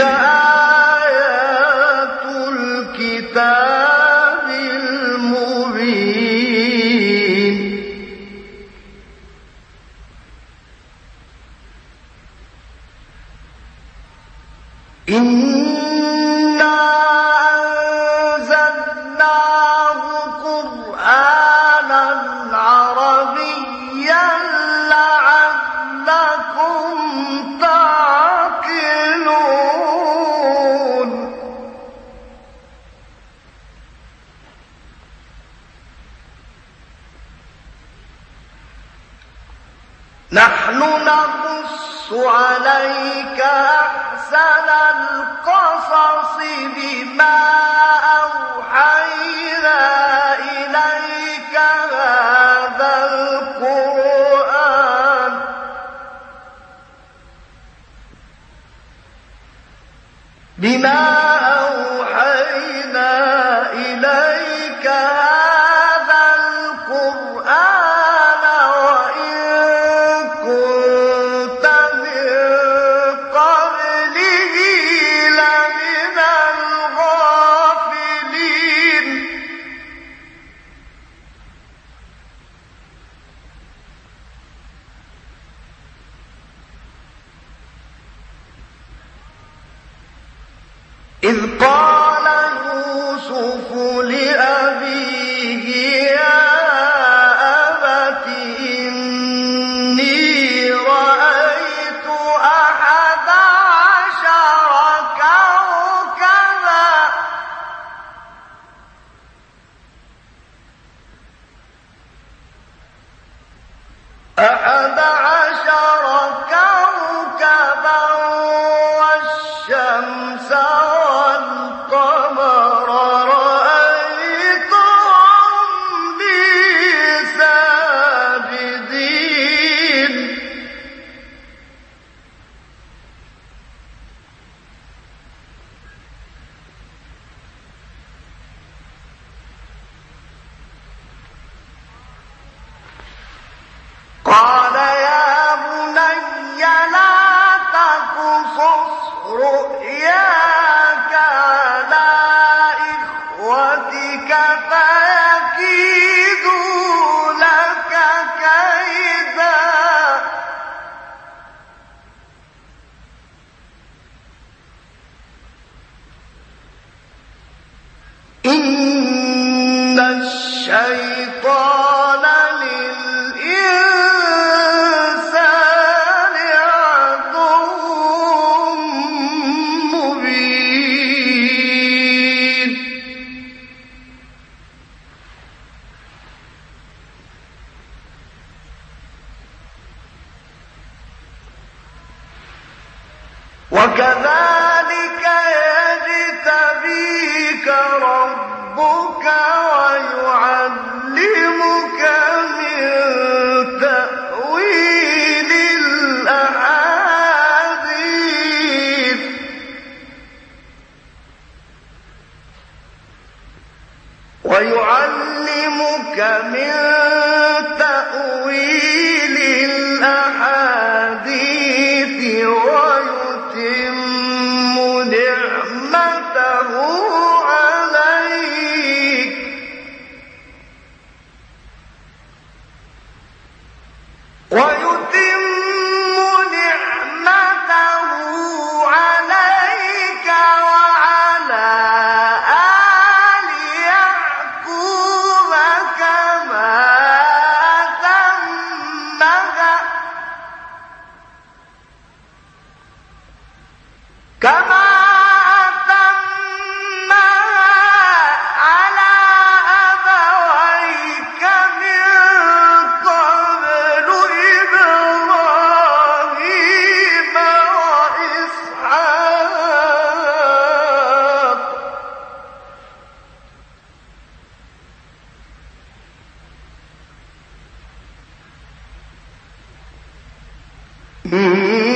تلك آية نحن نقص عليك أحسن القصص بما أوحينا إليك هذا القرآن. بما إذ قال Mm-hmm.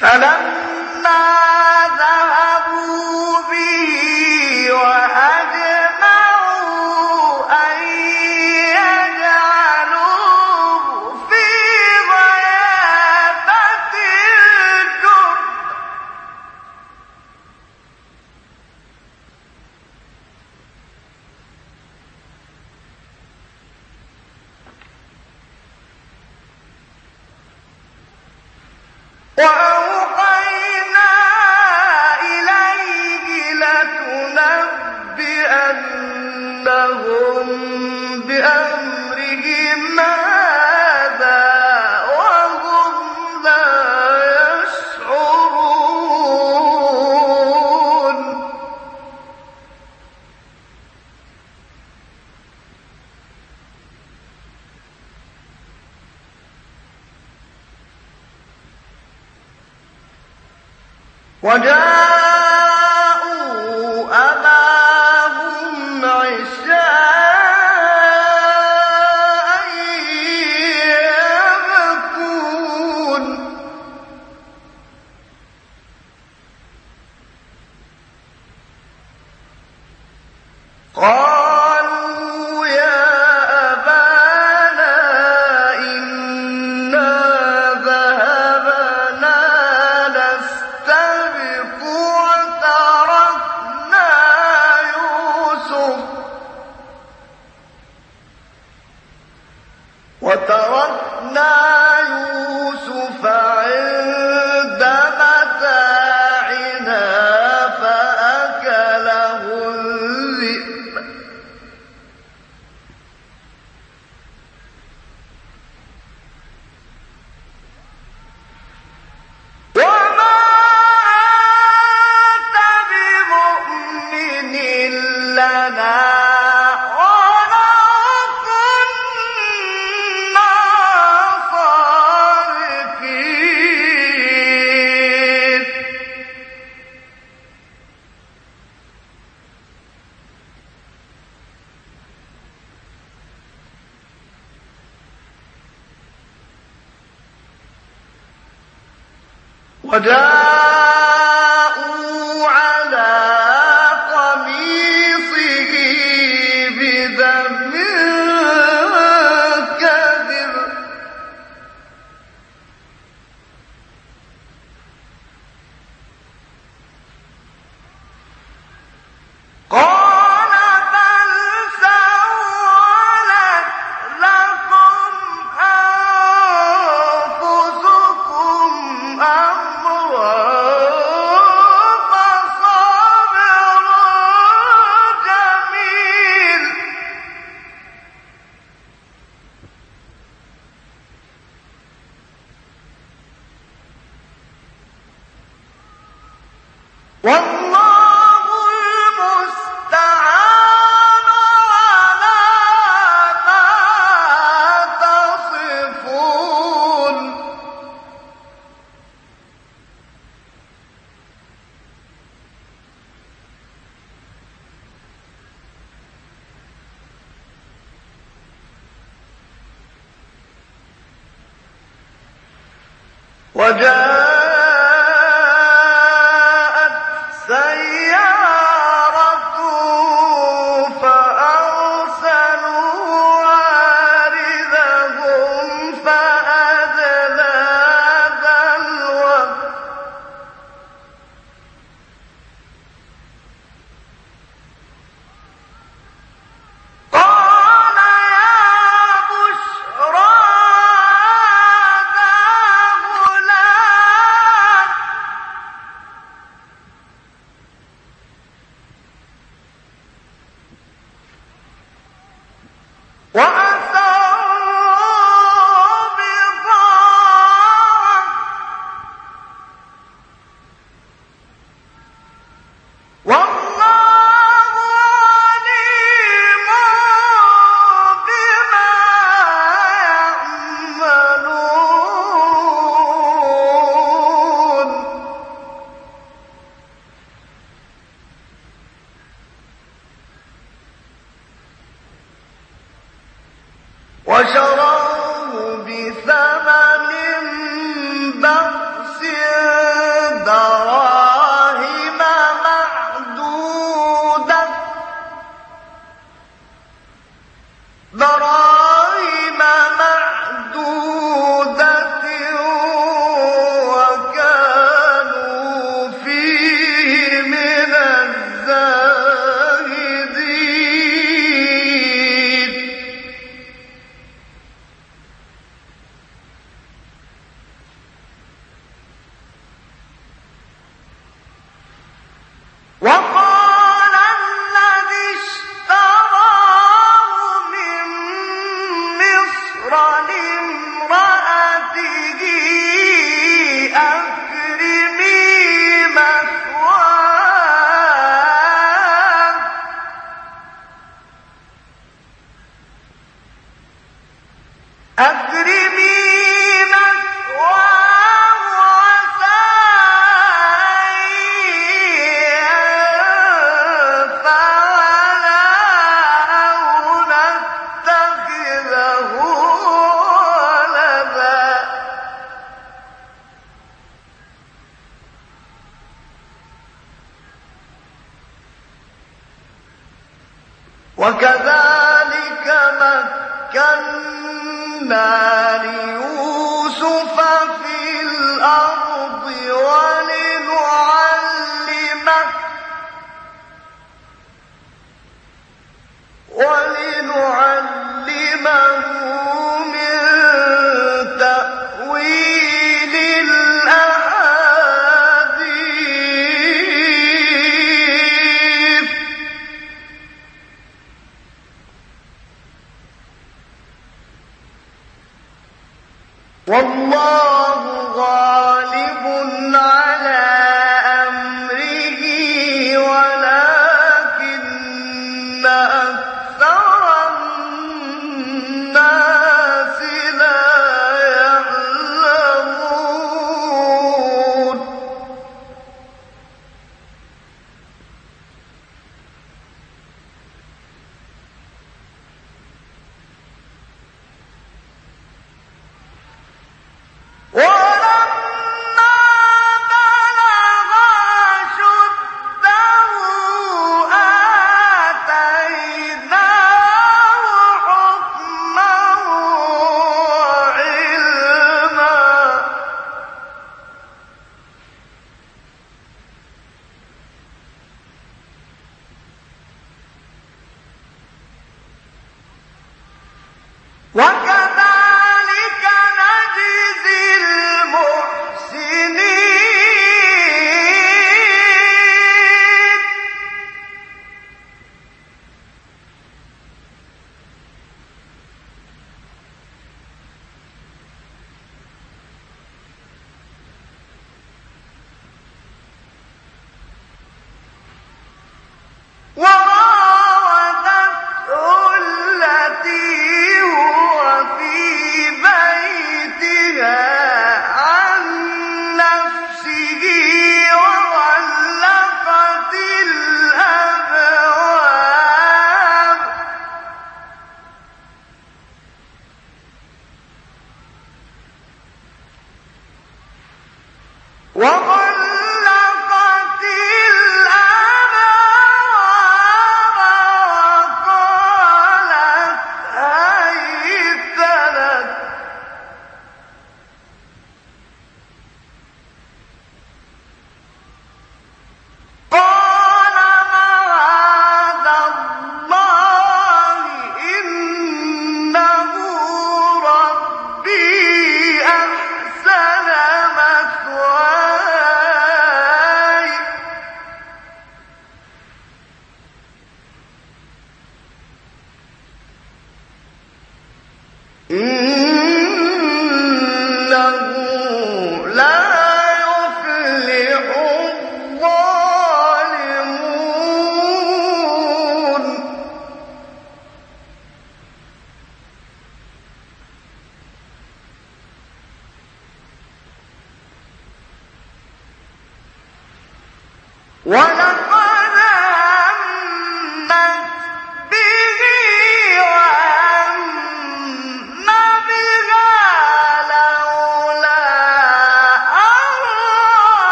فلا وجعل Adam! وجاء وشروه وكذلك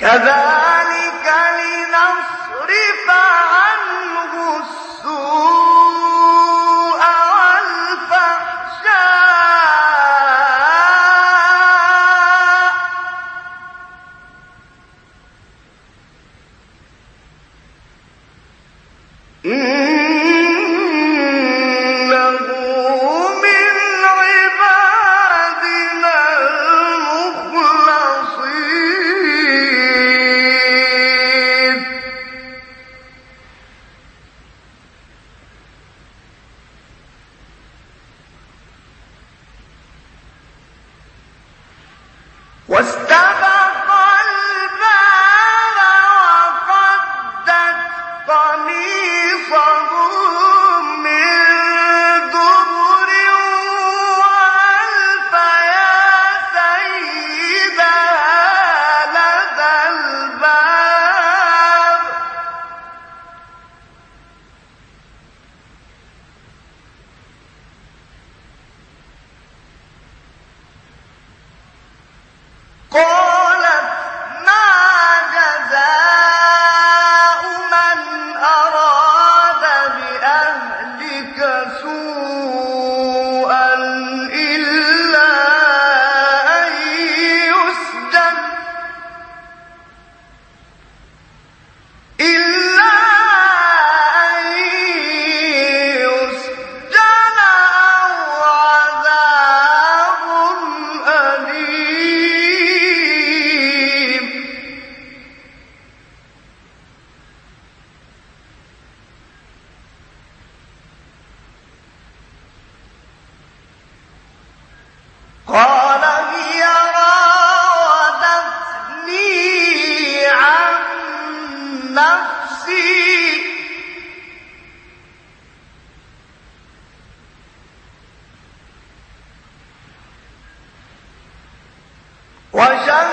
كَذَٰلِكَ لِنَصْرِفَ وَاسْتَبَقَا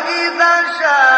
وَشَهِدَ شَاهِدٌ